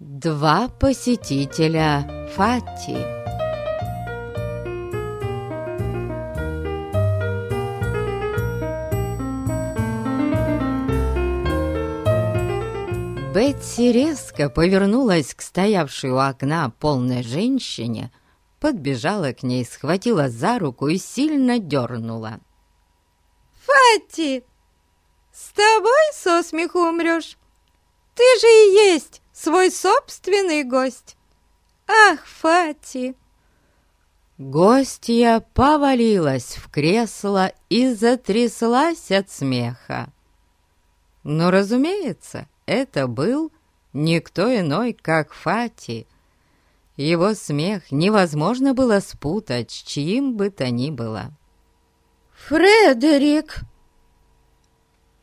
Два посетителя Фати. Бетси резко повернулась к стоявшей у окна полной женщине, подбежала к ней, схватила за руку и сильно дернула. «Фати, с тобой со смеху умрешь? Ты же и есть свой собственный гость. Ах, Фати!» Гостья повалилась в кресло и затряслась от смеха. Но, разумеется, это был никто иной, как Фати. Его смех невозможно было спутать с чьим бы то ни было. «Фредерик!»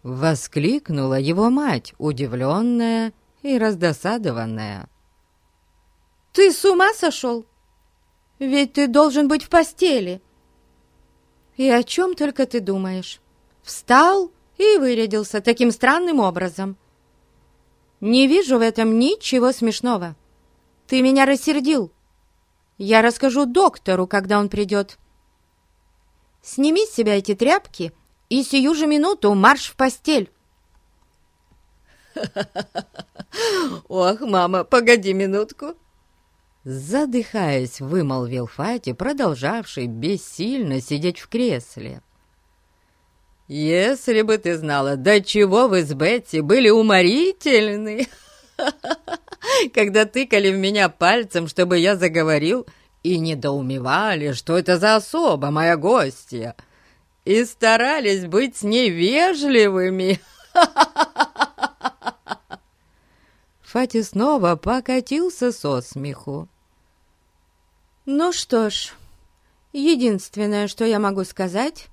Воскликнула его мать, удивленная и раздосадованная. «Ты с ума сошел? Ведь ты должен быть в постели!» «И о чем только ты думаешь? Встал и вырядился таким странным образом. Не вижу в этом ничего смешного. Ты меня рассердил. Я расскажу доктору, когда он придет. Сними с себя эти тряпки и сию же минуту марш в постель. «Ох, мама, погоди минутку!» Задыхаясь, вымолвил Фати, продолжавший бессильно сидеть в кресле. «Если бы ты знала, до чего вы с Бетти были уморительны, когда тыкали в меня пальцем, чтобы я заговорил, и недоумевали, что это за особа, моя гостья, и старались быть с ней вежливыми!» Фати снова покатился со смеху. «Ну что ж, единственное, что я могу сказать,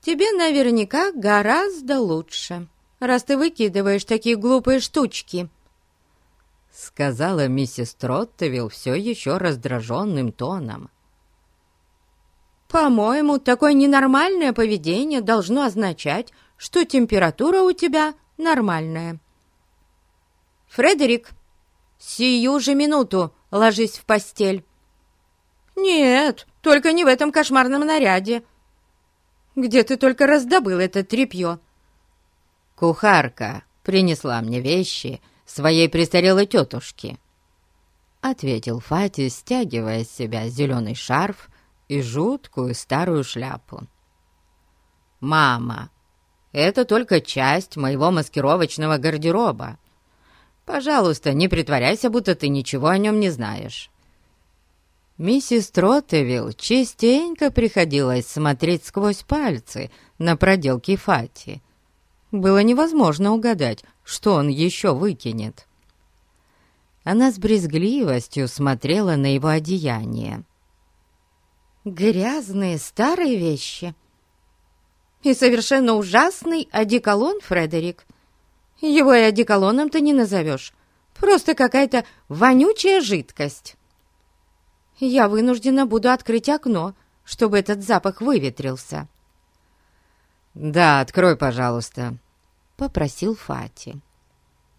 тебе наверняка гораздо лучше, раз ты выкидываешь такие глупые штучки», сказала миссис Троттевилл все еще раздраженным тоном. «По-моему, такое ненормальное поведение должно означать, что температура у тебя нормальная». «Фредерик, сию же минуту ложись в постель». «Нет, только не в этом кошмарном наряде. Где ты только раздобыл это тряпье?» «Кухарка принесла мне вещи своей престарелой тетушки», — ответил Фати, стягивая с себя зеленый шарф и жуткую старую шляпу. «Мама, это только часть моего маскировочного гардероба. Пожалуйста, не притворяйся, будто ты ничего о нем не знаешь». Миссис Троттевилл частенько приходилось смотреть сквозь пальцы на проделки Фати. Было невозможно угадать, что он еще выкинет. Она с брезгливостью смотрела на его одеяние. «Грязные старые вещи. И совершенно ужасный одеколон, Фредерик. Его и одеколоном ты не назовешь. Просто какая-то вонючая жидкость. Я вынуждена буду открыть окно, чтобы этот запах выветрился». «Да, открой, пожалуйста», — попросил Фати.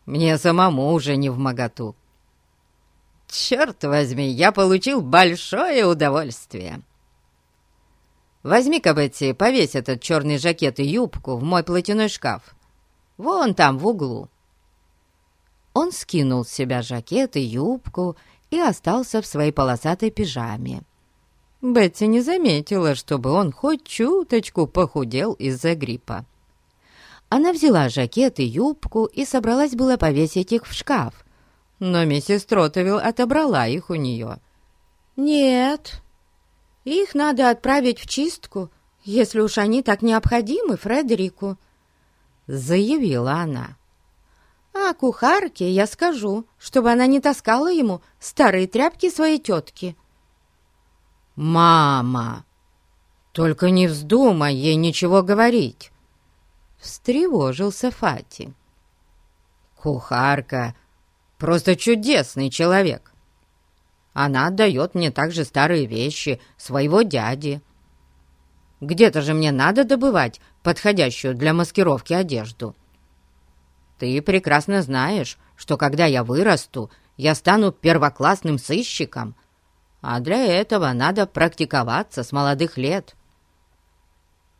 «Мне самому уже не в моготу». «Черт возьми, я получил большое удовольствие!» «Возьми-ка, Бетти, повесь этот черный жакет и юбку в мой платяной шкаф. Вон там, в углу». Он скинул с себя жакет и юбку и остался в своей полосатой пижаме. Бетти не заметила, чтобы он хоть чуточку похудел из-за гриппа. Она взяла жакет и юбку и собралась было повесить их в шкаф, но миссис Тротовилл отобрала их у нее. «Нет, их надо отправить в чистку, если уж они так необходимы Фредерику», — заявила она. «А кухарке я скажу, чтобы она не таскала ему старые тряпки своей тетки». «Мама, только не вздумай ей ничего говорить!» Встревожился Фати. «Кухарка просто чудесный человек. Она отдает мне также старые вещи своего дяди. Где-то же мне надо добывать подходящую для маскировки одежду. Ты прекрасно знаешь, что когда я вырасту, я стану первоклассным сыщиком, а для этого надо практиковаться с молодых лет.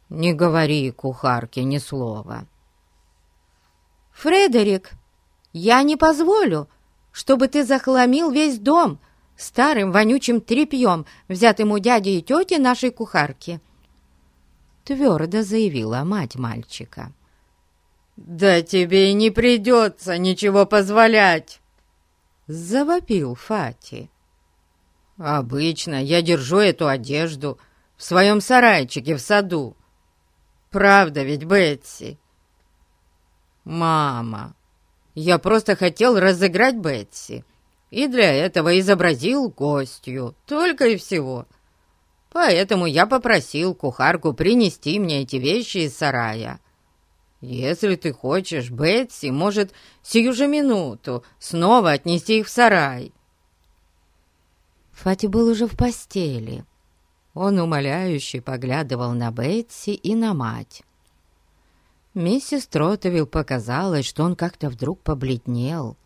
Не говори кухарке ни слова. «Фредерик, я не позволю, чтобы ты захламил весь дом старым вонючим тряпьем, взятым у дяди и тети нашей кухарки», — твердо заявила мать мальчика. «Да тебе и не придется ничего позволять!» — завопил Фати. «Обычно я держу эту одежду в своем сарайчике в саду. Правда ведь, Бетси?» «Мама, я просто хотел разыграть Бетси, и для этого изобразил гостью, только и всего. Поэтому я попросил кухарку принести мне эти вещи из сарая. Если ты хочешь, Бетси может сию же минуту снова отнести их в сарай». Фати был уже в постели. Он умоляюще поглядывал на Бетси и на мать. Миссис Тротовил показалось, что он как-то вдруг побледнел.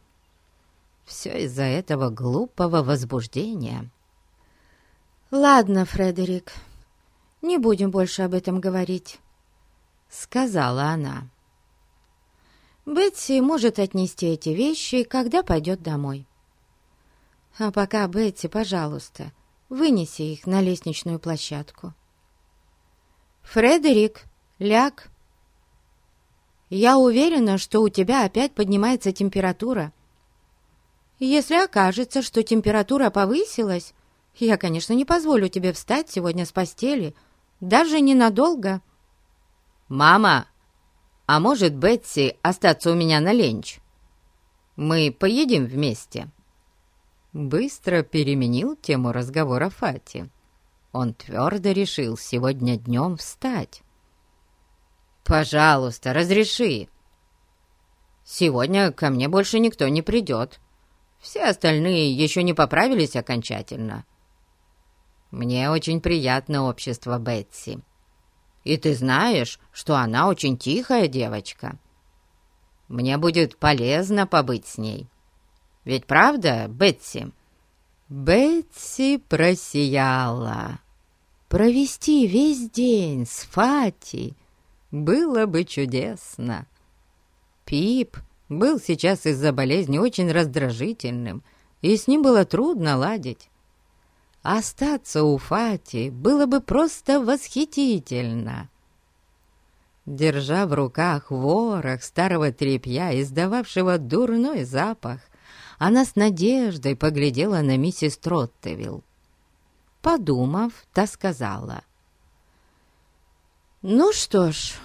Все из-за этого глупого возбуждения. «Ладно, Фредерик, не будем больше об этом говорить. — сказала она. «Бетси может отнести эти вещи, когда пойдет домой. А пока, Бетси, пожалуйста, вынеси их на лестничную площадку». «Фредерик, ляг!» «Я уверена, что у тебя опять поднимается температура. Если окажется, что температура повысилась, я, конечно, не позволю тебе встать сегодня с постели, даже ненадолго». «Мама, а может Бетси остаться у меня на ленч? Мы поедем вместе?» Быстро переменил тему разговора Фати. Он твердо решил сегодня днем встать. «Пожалуйста, разреши. Сегодня ко мне больше никто не придет. Все остальные еще не поправились окончательно. Мне очень приятно общество Бетси. И ты знаешь, что она очень тихая девочка. Мне будет полезно побыть с ней. Ведь правда, Бетси?» Бетси просияла. Провести весь день с Фати было бы чудесно. Пип был сейчас из-за болезни очень раздражительным, и с ним было трудно ладить. Остаться у Фати было бы просто восхитительно. Держа в руках ворох старого тряпья, издававшего дурной запах, она с надеждой поглядела на миссис Троттевилл. Подумав, та сказала. «Ну что ж,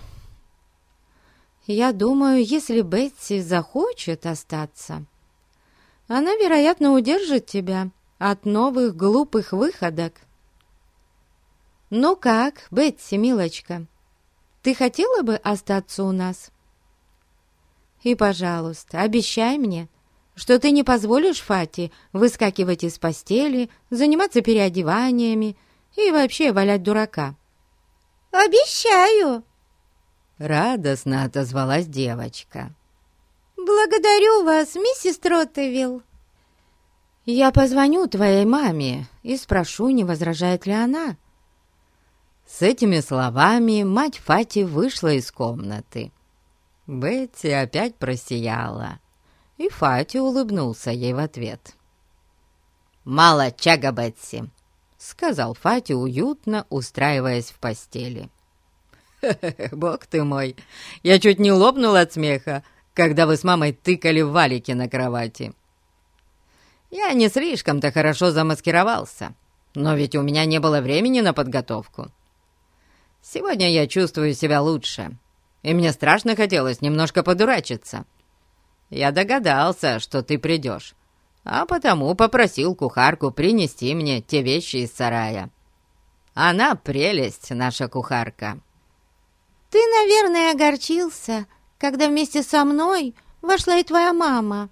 я думаю, если Бетси захочет остаться, она, вероятно, удержит тебя» от новых глупых выходок. «Ну как, Бетси, милочка, ты хотела бы остаться у нас?» «И, пожалуйста, обещай мне, что ты не позволишь Фати выскакивать из постели, заниматься переодеваниями и вообще валять дурака». «Обещаю!» Радостно отозвалась девочка. «Благодарю вас, миссис Троттевилл!» «Я позвоню твоей маме и спрошу, не возражает ли она». С этими словами мать Фати вышла из комнаты. Бетти опять просияла, и Фати улыбнулся ей в ответ. «Мало чага, Бетси», — сказал Фати, уютно устраиваясь в постели. «Бог ты мой! Я чуть не лопнул от смеха, когда вы с мамой тыкали валики на кровати. Я не слишком-то хорошо замаскировался, но ведь у меня не было времени на подготовку. Сегодня я чувствую себя лучше, и мне страшно хотелось немножко подурачиться. Я догадался, что ты придешь, а потому попросил кухарку принести мне те вещи из сарая. Она прелесть, наша кухарка. Ты, наверное, огорчился, когда вместе со мной вошла и твоя мама, —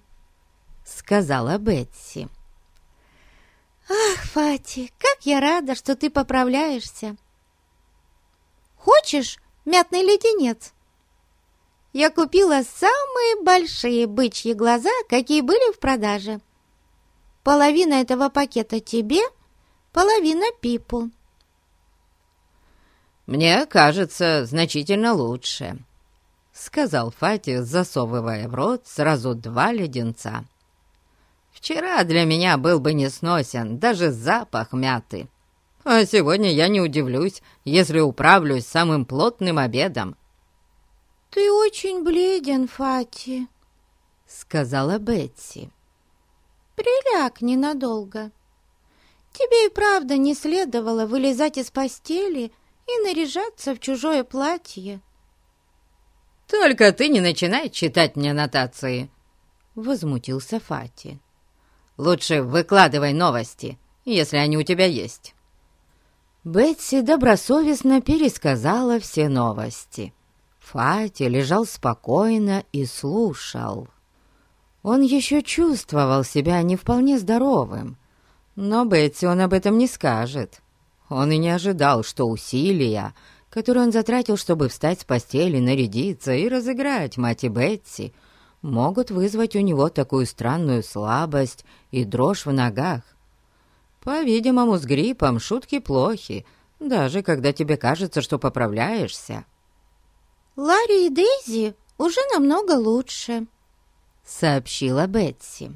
сказала Бетси. «Ах, Фати, как я рада, что ты поправляешься! Хочешь мятный леденец? я купила самые большие бычьи глаза, какие были в продаже. Половина этого пакета тебе, половина Пипу. «Мне кажется, значительно лучше», — сказал Фати, засовывая в рот сразу два леденца. «Вчера для меня был бы несносен даже запах мяты, а сегодня я не удивлюсь, если управлюсь самым плотным обедом, «Ты очень бледен, Фати», — сказала Бетси. «Приляг ненадолго. Тебе и правда не следовало вылезать из постели и наряжаться в чужое платье». «Только ты не начинай читать мне нотации», — возмутился Фати. «Лучше выкладывай новости, если они у тебя есть». Бетси добросовестно пересказала все новости. Фати лежал спокойно и слушал. Он еще чувствовал себя не вполне здоровым, но Бетси он об этом не скажет. Он и не ожидал, что усилия, которые он затратил, чтобы встать с постели, нарядиться и разыграть мать и Бетси, могут вызвать у него такую странную слабость и дрожь в ногах. По-видимому, с гриппом шутки плохи, даже когда тебе кажется, что поправляешься. Ларри и Дейзи уже намного лучше», — сообщила Бетси.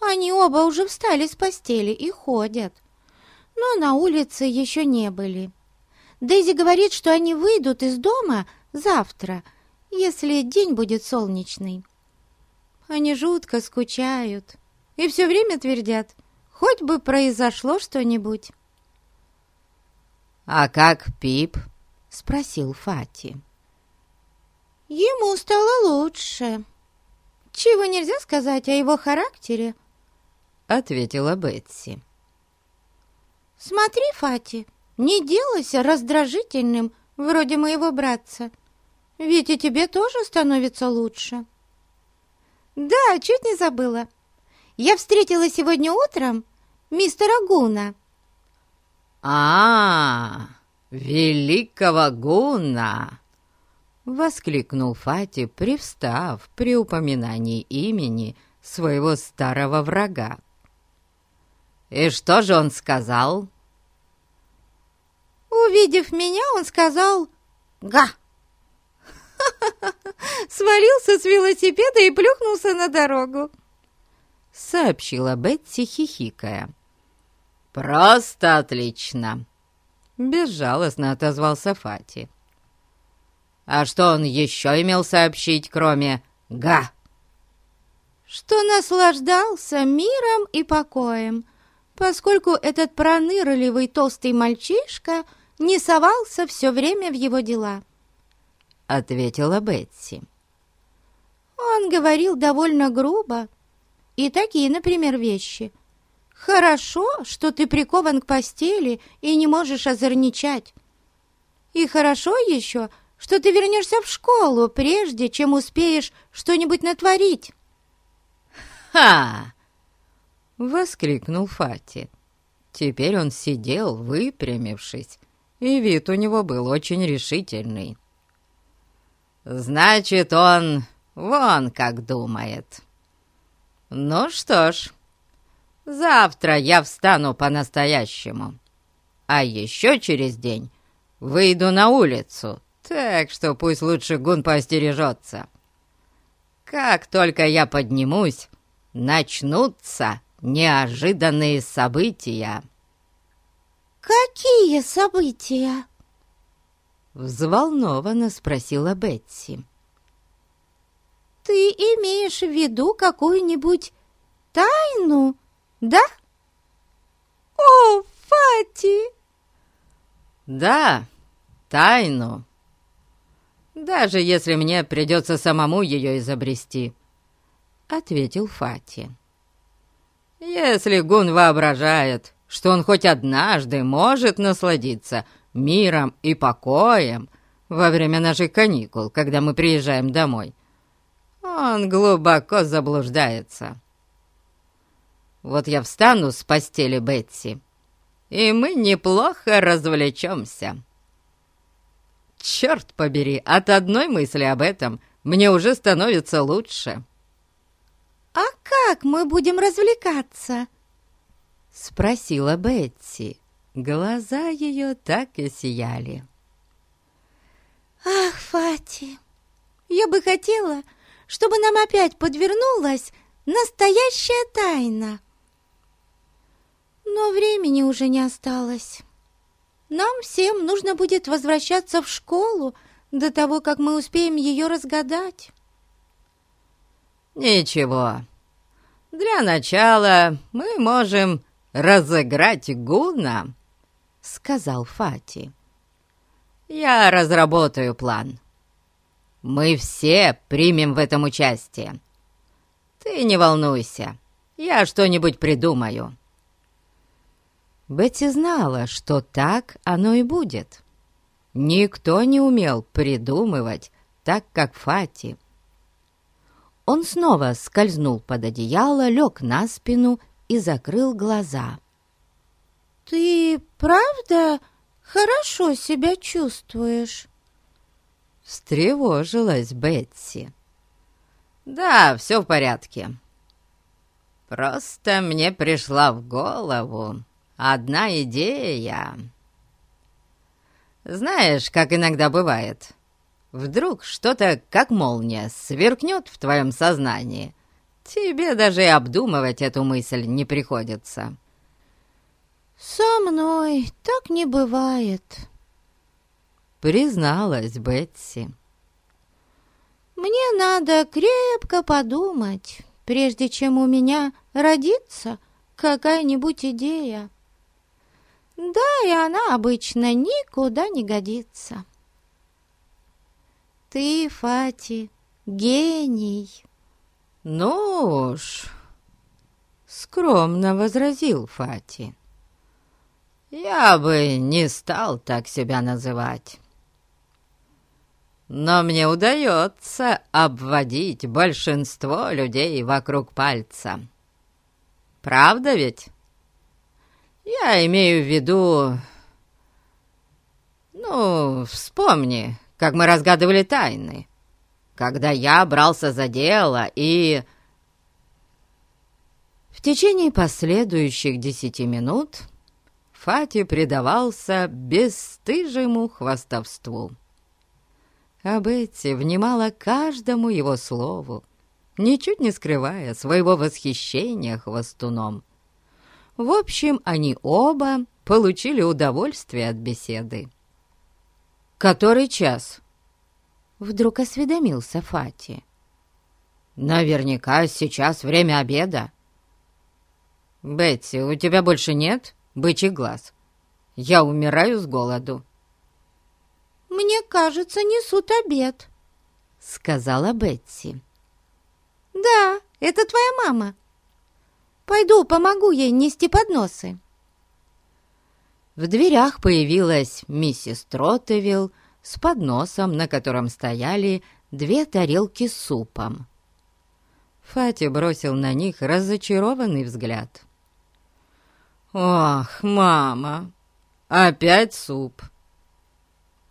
«Они оба уже встали с постели и ходят, но на улице еще не были. Дейзи говорит, что они выйдут из дома завтра, если день будет солнечный. Они жутко скучают и все время твердят, хоть бы произошло что-нибудь». «А как Пип?» — спросил Фати. «Ему стало лучше. Чего нельзя сказать о его характере?» — ответила Бетси. «Смотри, Фати, не делайся раздражительным, вроде моего братца, ведь и тебе тоже становится лучше». «Да, чуть не забыла. Я встретила сегодня утром мистера Гуна». «А-а-а!» великого Гуна!» Воскликнул Фати, привстав при упоминании имени своего старого врага. «И что же он сказал?» Увидев меня, он сказал «Га!» Свалился с велосипеда и плюхнулся на дорогу. Сообщила Бетси, хихикая. «Просто отлично!» Безжалостно отозвался Фати. «А что он еще имел сообщить, кроме «га»?» «Что наслаждался миром и покоем, поскольку этот пронырливый толстый мальчишка не совался все время в его дела», — ответила Бетси. «Он говорил довольно грубо, и такие, например, вещи — Хорошо, что ты прикован к постели и не можешь озорничать. И хорошо еще, что ты вернешься в школу, прежде чем успеешь что-нибудь натворить». «Ха!» — воскликнул Фати. Теперь он сидел, выпрямившись, и вид у него был очень решительный. «Значит, он вон как думает. Ну что ж, Завтра я встану по-настоящему. А еще через день выйду на улицу, так что пусть лучше гун поостережется. Как только я поднимусь, начнутся неожиданные события. «Какие события?» Взволнованно спросила Бетси. «Ты имеешь в виду какую-нибудь тайну?» да?» «О, Фати!» «Да, тайну. Даже если мне придется самому ее изобрести», — ответил Фати. «Если Гун воображает, что он хоть однажды может насладиться миром и покоем во время наших каникул, когда мы приезжаем домой, он глубоко заблуждается». Вот я встану с постели Бетси, и мы неплохо развлечемся». черт побери, от одной мысли об этом мне уже становится лучше». «А как мы будем развлекаться?» — спросила Бетси. Глаза ее так и сияли. «Ах, Фати, я бы хотела, чтобы нам опять подвернулась настоящая тайна. Но времени уже не осталось. Нам всем нужно будет возвращаться в школу до того, как мы успеем ее разгадать». «Ничего. Для начала мы можем разыграть Гуна», — сказал Фати. «Я разработаю план. Мы все примем в этом участие. Ты не волнуйся, я что-нибудь придумаю». Бетти знала, что так оно и будет. Никто не умел придумывать так, как Фати. Он снова скользнул под одеяло, лег на спину и закрыл глаза. «Ты правда хорошо себя чувствуешь?» Встревожилась Бетси. «Да, все в порядке. Просто мне пришла в голову одна идея. Знаешь, как иногда бывает, вдруг что-то, как молния, сверкнет в твоем сознании, Тебе даже и обдумывать эту мысль не приходится». «Со мной так не бывает», — призналась Бетси. «Мне надо крепко подумать, прежде чем у меня родится какая-нибудь идея. Да, и она обычно никуда не годится. Ты, Фати, гений». «Ну уж», — скромно возразил Фати. «Я бы не стал так себя называть. Но мне удается обводить большинство людей вокруг пальца. Правда ведь? Я имею в виду... Ну, вспомни, как мы разгадывали тайны когда я брался за дело и...» В течение последующих десяти минут Фати предавался бесстыжему хвастовству. А Бетти внимала каждому его слову, ничуть не скрывая своего восхищения хвостуном. В общем, они оба получили удовольствие от беседы. «Который час?» Вдруг осведомился Фати. «Наверняка сейчас время обеда». «Бетти, у тебя больше нет бычий глаз? Я умираю с голоду». «Мне кажется, несут обед», — сказала Бетти. «Да, это твоя мама. Пойду помогу ей нести подносы». В дверях появилась миссис Тротевилл с подносом, на котором стояли две тарелки с супом. Фати бросил на них разочарованный взгляд. «Ох, мама, опять суп!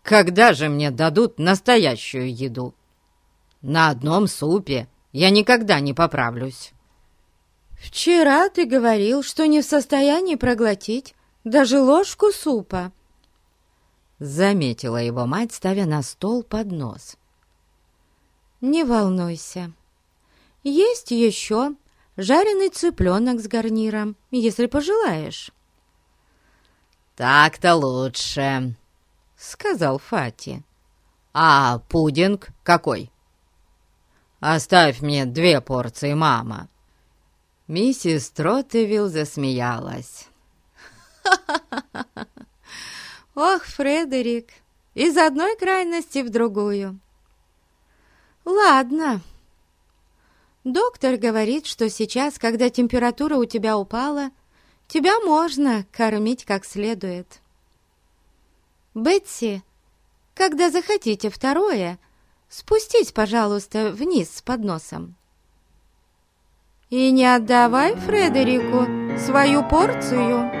Когда же мне дадут настоящую еду? На одном супе я никогда не поправлюсь». «Вчера ты говорил, что не в состоянии проглотить даже ложку супа», Заметила его мать, ставя на стол поднос. «Не волнуйся. Есть еще жареный цыпленок с гарниром, если пожелаешь». «Так-то лучше», — сказал Фати. «А пудинг какой?» «Оставь мне две порции, мама». Миссис Троттевилл засмеялась. «Ха-ха-ха! Ох, Фредерик, из одной крайности в другую. Ладно. Доктор говорит, что сейчас, когда температура у тебя упала, тебя можно кормить как следует. Бетси, когда захотите второе, спустись, пожалуйста, вниз с подносом. И не отдавай Фредерику свою порцию.